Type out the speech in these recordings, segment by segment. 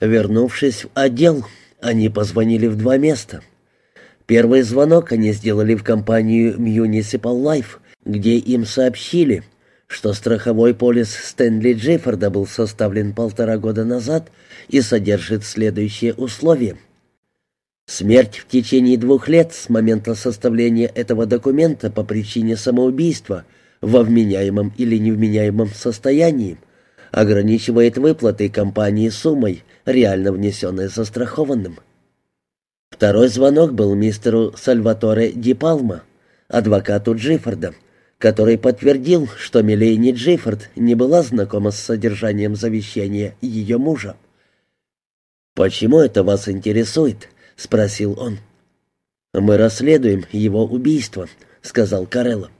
Вернувшись в отдел, они позвонили в два места. Первый звонок они сделали в компанию Municipal Life, где им сообщили, что страховой полис Стэнли Джеффорда был составлен полтора года назад и содержит следующие условия. Смерть в течение двух лет с момента составления этого документа по причине самоубийства во вменяемом или невменяемом состоянии ограничивает выплаты компании суммой, реально внесенной застрахованным. Второй звонок был мистеру Сальваторе Ди Палма, адвокату Джиффорда, который подтвердил, что Милейни Джиффорд не была знакома с содержанием завещания ее мужа. «Почему это вас интересует?» — спросил он. «Мы расследуем его убийство», — сказал Карелло.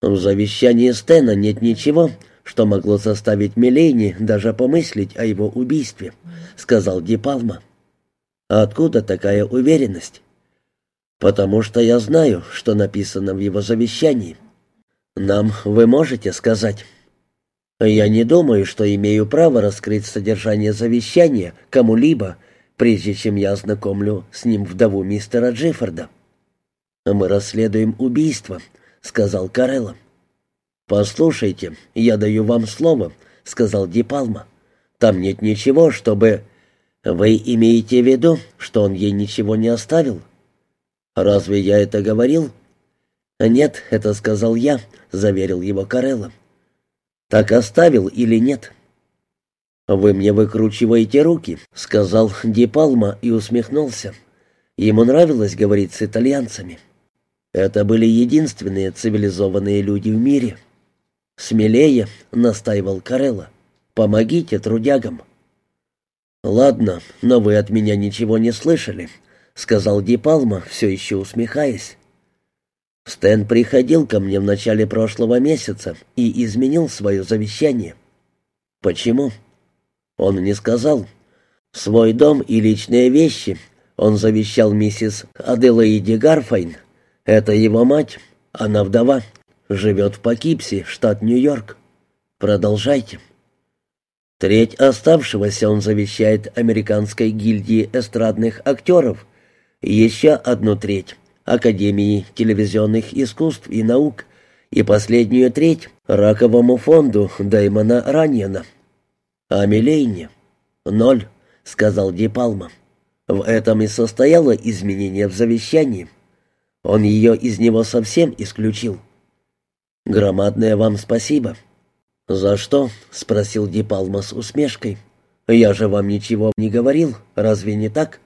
«В завещании Стена нет ничего, что могло заставить Милейни даже помыслить о его убийстве», — сказал Ди Палма. «А откуда такая уверенность?» «Потому что я знаю, что написано в его завещании. Нам вы можете сказать?» «Я не думаю, что имею право раскрыть содержание завещания кому-либо, прежде чем я ознакомлю с ним вдову мистера Джиффорда». «Мы расследуем убийство», — сказал Карелло. «Послушайте, я даю вам слово», — сказал Ди Палма. «Там нет ничего, чтобы...» «Вы имеете в виду, что он ей ничего не оставил?» «Разве я это говорил?» «Нет, это сказал я», — заверил его Карелло. «Так оставил или нет?» «Вы мне выкручиваете руки», — сказал Ди Палма и усмехнулся. Ему нравилось говорить с итальянцами. Это были единственные цивилизованные люди в мире. «Смелее», — настаивал Карелла. «Помогите трудягам». «Ладно, но вы от меня ничего не слышали», — сказал Ди Палма, все еще усмехаясь. «Стэн приходил ко мне в начале прошлого месяца и изменил свое завещание». «Почему?» «Он не сказал. Свой дом и личные вещи он завещал миссис Аделаиде Гарфайн. Это его мать, она вдова». Живет в Покипсе, штат Нью-Йорк. Продолжайте. Треть оставшегося он завещает Американской гильдии эстрадных актеров, еще одну треть — Академии телевизионных искусств и наук, и последнюю треть — Раковому фонду Деймона Раньона. А Милейне — ноль, — сказал Ди Палма. В этом и состояло изменение в завещании. Он ее из него совсем исключил. «Громадное вам спасибо». «За что?» — спросил Дипалма с усмешкой. «Я же вам ничего не говорил, разве не так?»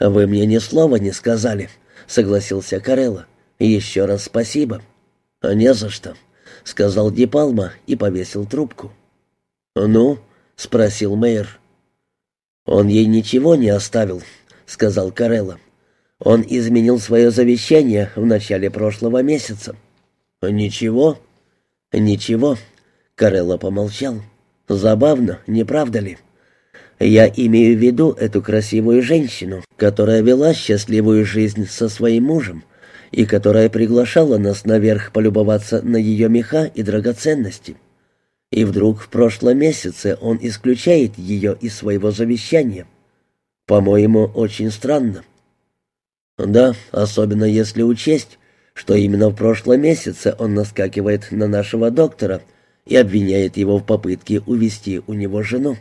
«Вы мне ни слова не сказали», — согласился Карелла. «Еще раз спасибо». «Не за что», — сказал Дипалма и повесил трубку. «Ну?» — спросил мэр. «Он ей ничего не оставил», — сказал Карелла. «Он изменил свое завещание в начале прошлого месяца». «Ничего?» «Ничего», — Карелла помолчал. «Забавно, не правда ли? Я имею в виду эту красивую женщину, которая вела счастливую жизнь со своим мужем и которая приглашала нас наверх полюбоваться на ее меха и драгоценности. И вдруг в прошлом месяце он исключает ее из своего завещания. По-моему, очень странно». «Да, особенно если учесть, что именно в прошлом месяце он наскакивает на нашего доктора и обвиняет его в попытке увести у него жену.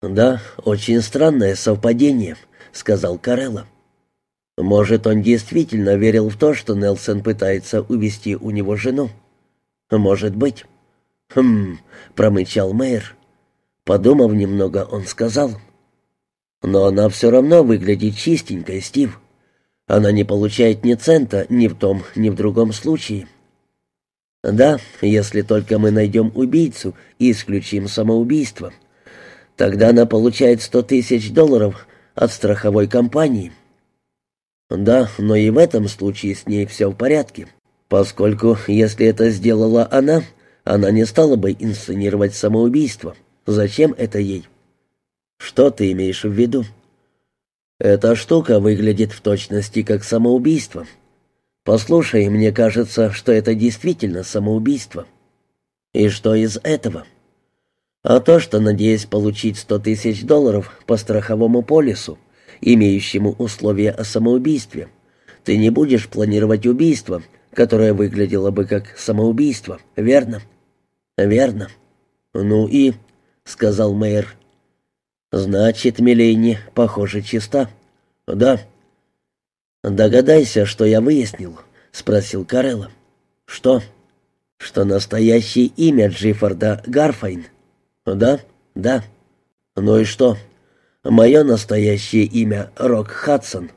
«Да, очень странное совпадение», — сказал Карелла. «Может, он действительно верил в то, что Нелсон пытается увести у него жену? Может быть». «Хм», — промычал мэр. Подумав немного, он сказал. «Но она все равно выглядит чистенькой, Стив». Она не получает ни цента ни в том, ни в другом случае. Да, если только мы найдем убийцу и исключим самоубийство. Тогда она получает сто тысяч долларов от страховой компании. Да, но и в этом случае с ней все в порядке, поскольку, если это сделала она, она не стала бы инсценировать самоубийство. Зачем это ей? Что ты имеешь в виду? Эта штука выглядит в точности как самоубийство. Послушай, мне кажется, что это действительно самоубийство. И что из этого? А то, что надеясь получить сто тысяч долларов по страховому полису, имеющему условия о самоубийстве, ты не будешь планировать убийство, которое выглядело бы как самоубийство, верно? Верно. Ну и, сказал мэр. Значит, Милейни, похоже, чиста. Да. Догадайся, что я выяснил, спросил Карелла. Что? Что настоящее имя Джиффорда Гарфайн. Да? Да. Ну и что? Мое настоящее имя Рок Хадсон.